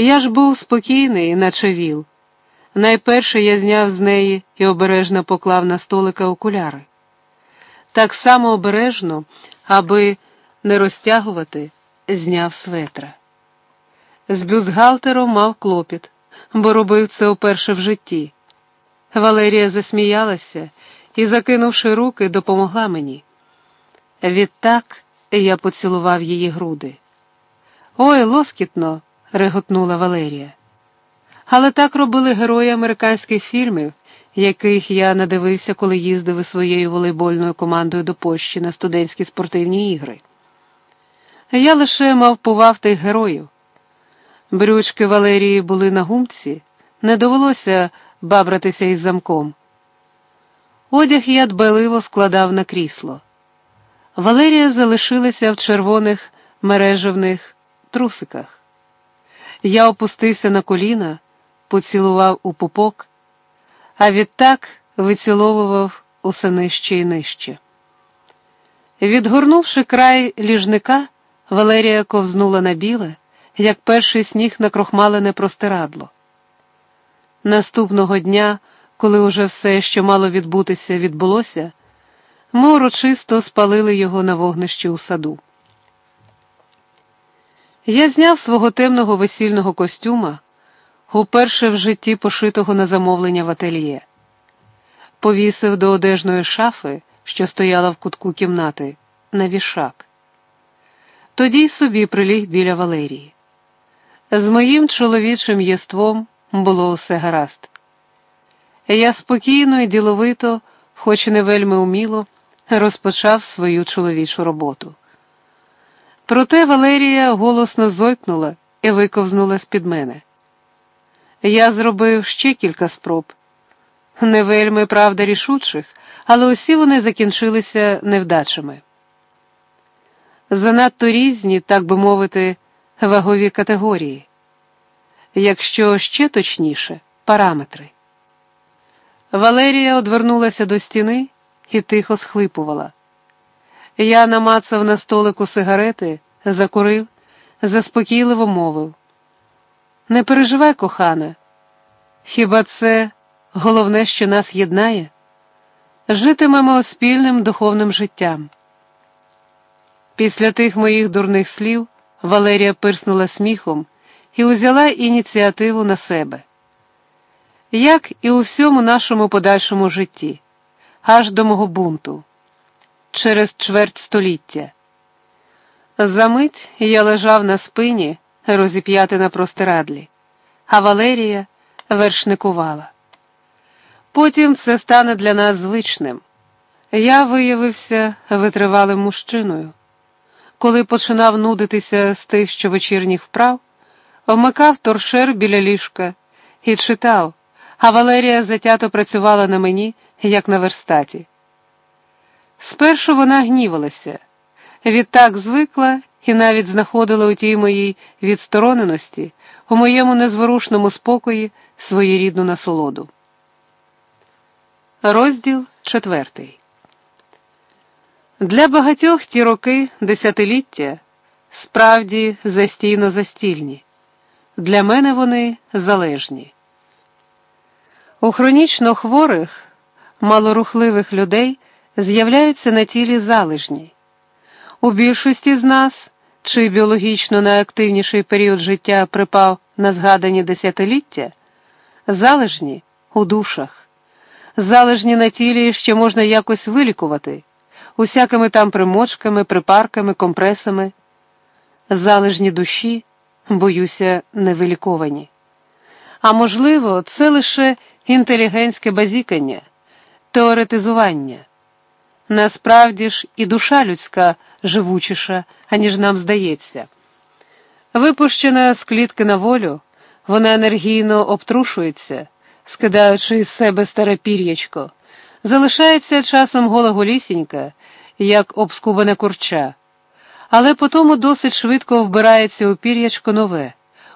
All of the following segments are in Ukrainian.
Я ж був спокійний, наче віл. Найперше я зняв з неї і обережно поклав на столика окуляри. Так само обережно, аби не розтягувати, зняв светра. З бюзгалтером мав клопіт, бо робив це уперше в житті. Валерія засміялася і, закинувши руки, допомогла мені. Відтак я поцілував її груди. Ой, лоскітно, реготнула Валерія. Але так робили герої американських фільмів, яких я надивився, коли їздив із своєю волейбольною командою до Польщі на студентські спортивні ігри. Я лише мавпував тих героїв. Брючки Валерії були на гумці, не довелося бабратися із замком. Одяг я дбайливо складав на крісло. Валерія залишилася в червоних мережевних трусиках. Я опустився на коліна, поцілував у пупок, а відтак виціловував усе нижче і нижче. Відгорнувши край ліжника, Валерія ковзнула на біле, як перший сніг на крохмалене простирадло. Наступного дня, коли уже все, що мало відбутися, відбулося, ми урочисто спалили його на вогнищі у саду. Я зняв свого темного весільного костюма, уперше в житті пошитого на замовлення в ательє, повісив до одежної шафи, що стояла в кутку кімнати, на вішак. Тоді й собі приліг біля Валерії. З моїм чоловічим єством було усе гаразд. Я спокійно і діловито, хоч і не вельми уміло, розпочав свою чоловічу роботу. Проте Валерія голосно зойкнула і виковзнула з-під мене. Я зробив ще кілька спроб. Не вельми правда рішучих, але усі вони закінчилися невдачами. Занадто різні, так би мовити, вагові категорії, якщо ще точніше, параметри. Валерія одвернулася до стіни і тихо схлипувала. Я намацав на столику сигарети, закурив, заспокійливо мовив. Не переживай, кохана, хіба це головне, що нас єднає? Житимемо спільним духовним життям. Після тих моїх дурних слів Валерія пирснула сміхом і узяла ініціативу на себе. Як і у всьому нашому подальшому житті, аж до мого бунту, через чверть століття. Замить я лежав на спині, розіп'яти на простирадлі, а Валерія вершникувала. Потім це стане для нас звичним. Я виявився витривалим мужчиною. Коли починав нудитися з тих щовечірніх вправ, вмикав торшер біля ліжка і читав, а Валерія затято працювала на мені, як на верстаті. Спершу вона гнівалася, відтак звикла і навіть знаходила у тій моїй відстороненості, у моєму незворушному спокої своєрідну насолоду. Розділ четвертий. Для багатьох ті роки десятиліття справді застійно застільні. Для мене вони залежні. У хронічно хворих, малорухливих людей з'являються на тілі залежні. У більшості з нас, чий біологічно найактивніший період життя припав на згадані десятиліття, залежні у душах, залежні на тілі, що можна якось вилікувати, усякими там примочками, припарками, компресами, залежні душі, боюся, невиліковані. А можливо, це лише інтелігентське базікання, теоретизування. Насправді ж і душа людська живучіша, аніж нам здається. Випущена з клітки на волю, вона енергійно обтрушується, скидаючи із себе старе пір'ячко, залишається часом гола-голісінька, як обскубане курча, але потому досить швидко вбирається у пір'ячко нове,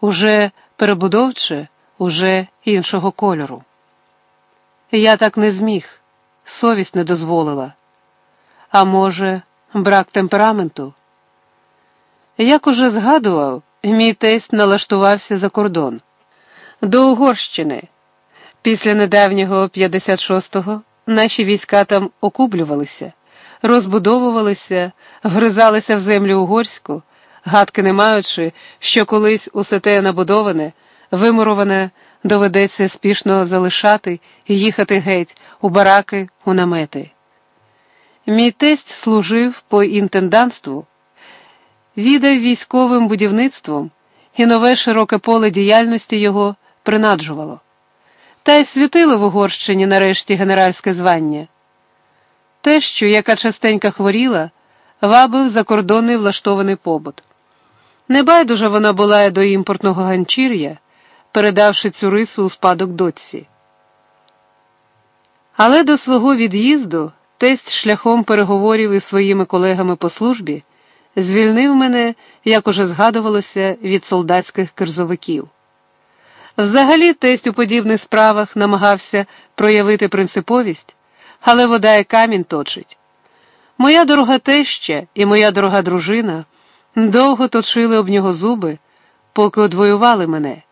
уже перебудовче, уже іншого кольору. Я так не зміг, совість не дозволила. А може, брак темпераменту? Як уже згадував, мій тесть налаштувався за кордон до Угорщини. Після недавнього 56-го наші війська там окублювалися, розбудовувалися, вгризалися в землю угорську, гадки не маючи, що колись усе те набудоване, вимуроване доведеться спішно залишати і їхати геть у бараки, у намети. Мій тесть служив по інтенданству, відав військовим будівництвом, і нове широке поле діяльності його принаджувало. Та й світило в Угорщині нарешті генеральське звання. Те, що яка частенька хворіла, вабив закордонний влаштований побут. Небайдужа вона була до імпортного ганчір'я, передавши цю рису у спадок дочці. Але до свого від'їзду тесть шляхом переговорів із своїми колегами по службі звільнив мене, як уже згадувалося, від солдатських кирзовиків. Взагалі, тесть у подібних справах намагався проявити принциповість, але вода і камінь точить. Моя дорога теща і моя дорога дружина довго точили об нього зуби, поки одвоювали мене.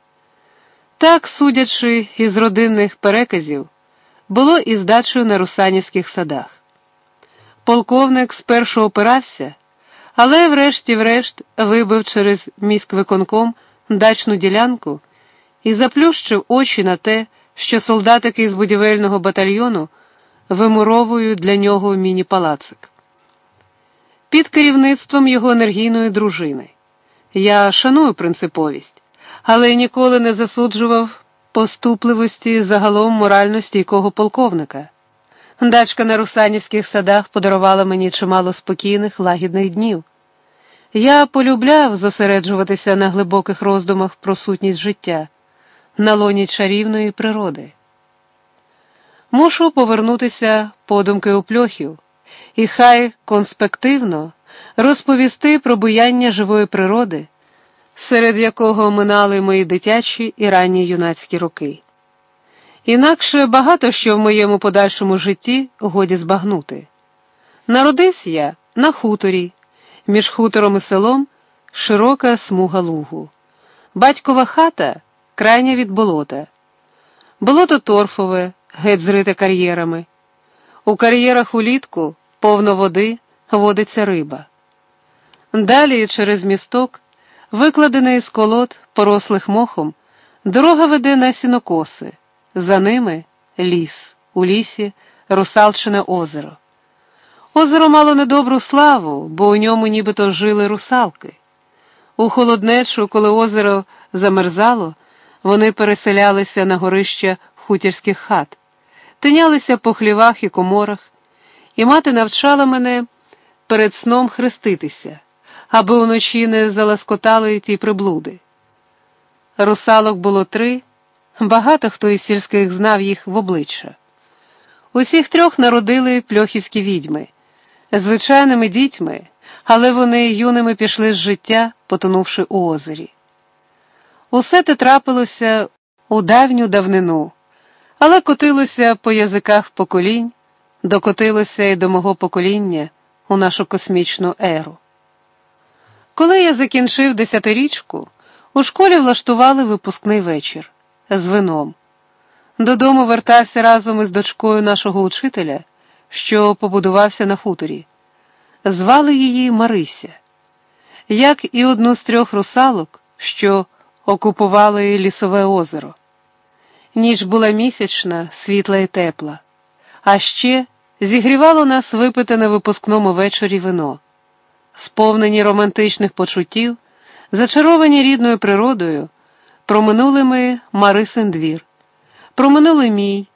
Так, судячи із родинних переказів, було і здачею на русанівських садах. Полковник спершу опирався, але врешті-врешт вибив через міськвиконком дачну ділянку і заплющив очі на те, що солдатики з будівельного батальйону вимуровують для нього міні-палацик. Під керівництвом його енергійної дружини. Я шаную принциповість, але ніколи не засуджував поступливості загалом морально стійкого полковника. Дачка на русанівських садах подарувала мені чимало спокійних, лагідних днів. Я полюбляв зосереджуватися на глибоких роздумах про сутність життя, на лоні чарівної природи. Мушу повернутися подумки у пльохів, і хай конспективно розповісти про буяння живої природи, серед якого минали мої дитячі і ранні юнацькі роки. Інакше багато що в моєму подальшому житті годі збагнути. Народився я на хуторі, між хутором і селом широка смуга лугу. Батькова хата крайня від болота. Болото торфове, геть зрите кар'єрами. У кар'єрах улітку повно води водиться риба. Далі через місток, викладений з колод, порослих мохом, дорога веде на сінокоси. За ними ліс, у лісі русалчине озеро. Озеро мало недобру славу, бо у ньому нібито жили русалки. У холоднечу, коли озеро замерзало, вони переселялися на горища хутірських хат, тинялися по хлівах і коморах, і мати навчала мене перед сном хреститися, аби уночі не заласкотали ті приблуди. Русалок було три. Багато хто із сільських знав їх в обличчя. Усіх трьох народили пльохівські відьми, звичайними дітьми, але вони юними пішли з життя, потонувши у озері. Усе те трапилося у давню давнину, але котилося по язиках поколінь, докотилося й до мого покоління у нашу космічну еру. Коли я закінчив десятирічку, у школі влаштували випускний вечір з вином. Додому вертався разом із дочкою нашого учителя, що побудувався на хуторі. Звали її Марися, як і одну з трьох русалок, що окупували лісове озеро. Ніч була місячна, світла і тепла, а ще зігрівало нас випити на випускному вечорі вино, сповнені романтичних почуттів, зачаровані рідною природою. Проминули ми Марисин двір, проминули мій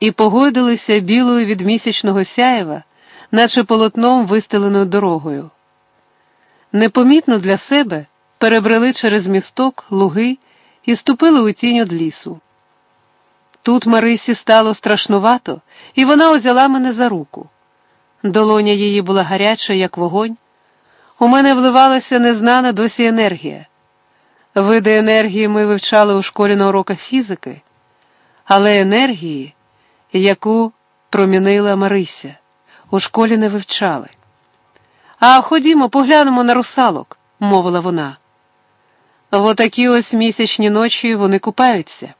і погодилися білою від місячного сяєва, наче полотном вистеленою дорогою. Непомітно для себе перебрели через місток луги і ступили у тінь од лісу. Тут Марисі стало страшнувато, і вона узяла мене за руку. Долоня її була гаряча, як вогонь. У мене вливалася незнана досі енергія. Види енергії ми вивчали у школі на уроках фізики, але енергії, яку промінила Марися, у школі не вивчали. А ходімо, поглянемо на русалок, мовила вона. В отакі ось місячні ночі вони купаються.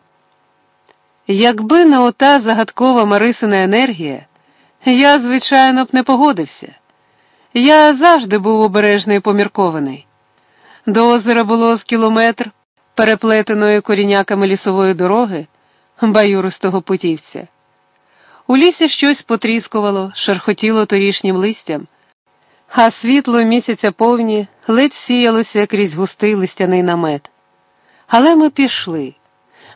Якби не ота загадкова Марисина енергія, я, звичайно б, не погодився. Я завжди був обережний і поміркований. До озера було з кілометр переплетеної коріняками лісової дороги, баюристого путівця. У лісі щось потріскувало, шерхотіло торішнім листям, а світло місяця повні ледь сіялося крізь густий листяний намет. Але ми пішли.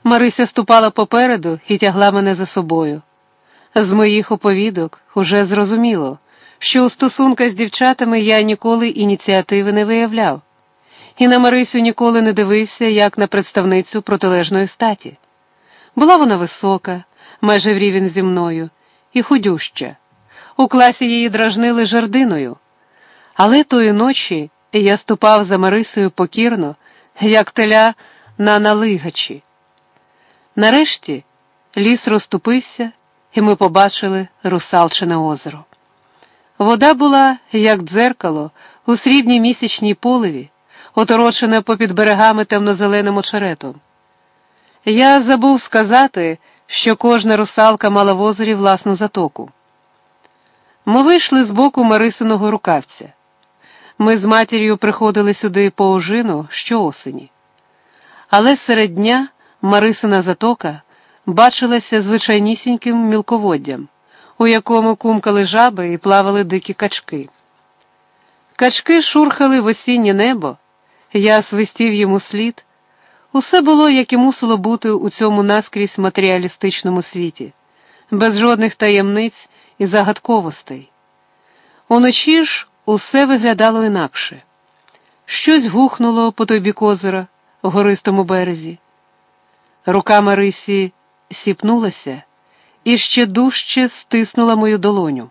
Марися ступала попереду і тягла мене за собою. З моїх оповідок уже зрозуміло, що у стосунках з дівчатами я ніколи ініціативи не виявляв, і на Марисю ніколи не дивився як на представницю протилежної статі. Була вона висока, майже в рівень зі мною, і худюща. У класі її дражнили жардиною. Але тої ночі я ступав за Марисою покірно, як теля на налигачі. Нарешті ліс розступився, і ми побачили русалчине озеро. Вода була, як дзеркало, у срібній місячній поливі, оторочена попід берегами темно-зеленим очеретом. Я забув сказати, що кожна русалка мала в озері власну затоку. Ми вийшли з боку Марисиного рукавця. Ми з матір'ю приходили сюди по ожину щоосені. Але серед дня Марисина затока бачилася звичайнісіньким мілководдям, у якому кумкали жаби і плавали дикі качки. Качки шурхали в осіннє небо, я свистів йому слід. Усе було, як і мусило бути у цьому наскрізь матеріалістичному світі, без жодних таємниць і загадковостей. Уночі ж усе виглядало інакше. Щось гухнуло по той бік озера в гористому березі. Рука Марисі сіпнулася і ще дужче стиснула мою долоню.